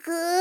く。